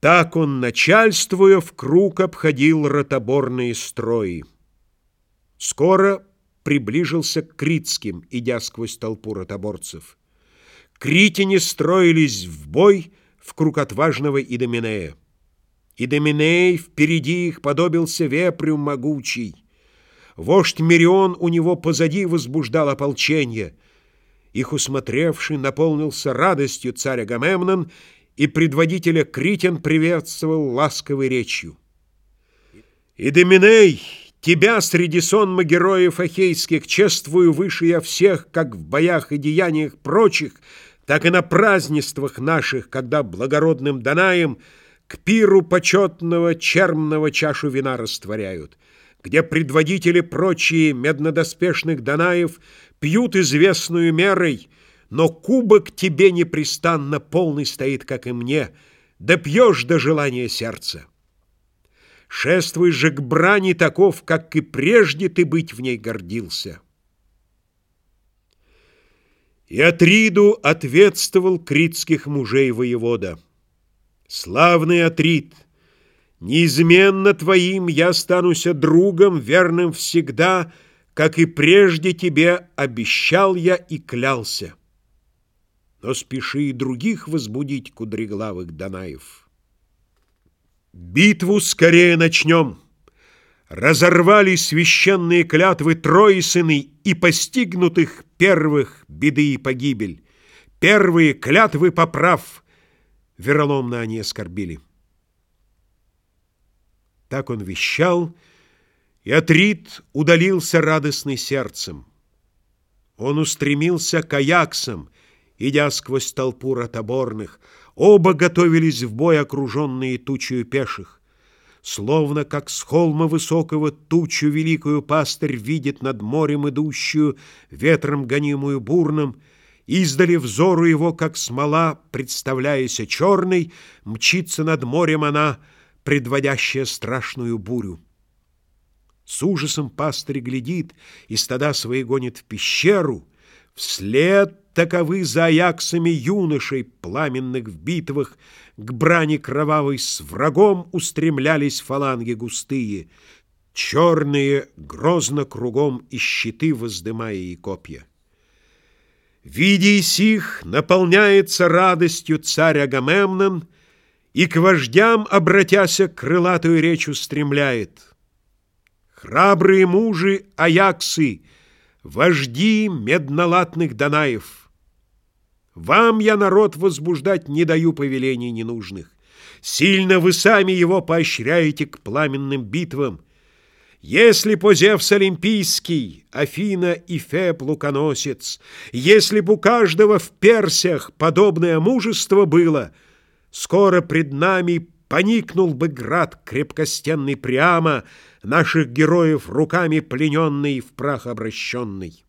Так он, начальствуя, в круг обходил ротоборные строи. Скоро приближился к Критским, идя сквозь толпу ротоборцев. Критяне строились в бой в круг отважного Идоминея. Идоминей впереди их подобился вепрю могучий. Вождь Мирион у него позади возбуждал ополчение. Их усмотревший наполнился радостью царь Агамемнон и предводителя Критян приветствовал ласковой речью. «Идоминей, тебя среди сонма героев ахейских чествую выше я всех, как в боях и деяниях прочих, так и на празднествах наших, когда благородным Данаем к пиру почетного чермного чашу вина растворяют, где предводители прочие меднодоспешных Данаев пьют известную мерой — но кубок тебе непрестанно полный стоит, как и мне, да пьешь до желания сердца. Шествуй же к брани таков, как и прежде ты быть в ней гордился. И Атриду ответствовал критских мужей воевода. Славный Атрид, неизменно твоим я стануся другом, верным всегда, как и прежде тебе обещал я и клялся но спеши и других возбудить кудреглавых Данаев. Битву скорее начнем. Разорвали священные клятвы Троисыны и постигнутых первых беды и погибель. Первые клятвы поправ вероломно они оскорбили. Так он вещал, и Атрит удалился радостный сердцем. Он устремился к Аяксам, идя сквозь толпу ротоборных. Оба готовились в бой, окруженные тучью пеших. Словно как с холма высокого тучу великую пастырь видит над морем идущую, ветром гонимую бурным, издали взору его, как смола, представляясь черной, мчится над морем она, предводящая страшную бурю. С ужасом пастырь глядит и стада свои гонит в пещеру, вслед Таковы за аяксами юношей, пламенных в битвах, К брани кровавой с врагом устремлялись фаланги густые, Черные, грозно кругом и щиты воздымая и копья. Видя сих, наполняется радостью царь Агамемнон И к вождям, обратяся, крылатую речь устремляет. Храбрые мужи Аяксы, вожди меднолатных Данаев — вам я, народ, возбуждать не даю повелений ненужных. Сильно вы сами его поощряете к пламенным битвам. Если б Зевс Олимпийский, Афина и Феб луконосец, если б у каждого в Персиях подобное мужество было, скоро пред нами поникнул бы град крепкостенный прямо, наших героев руками плененный в прах обращенный.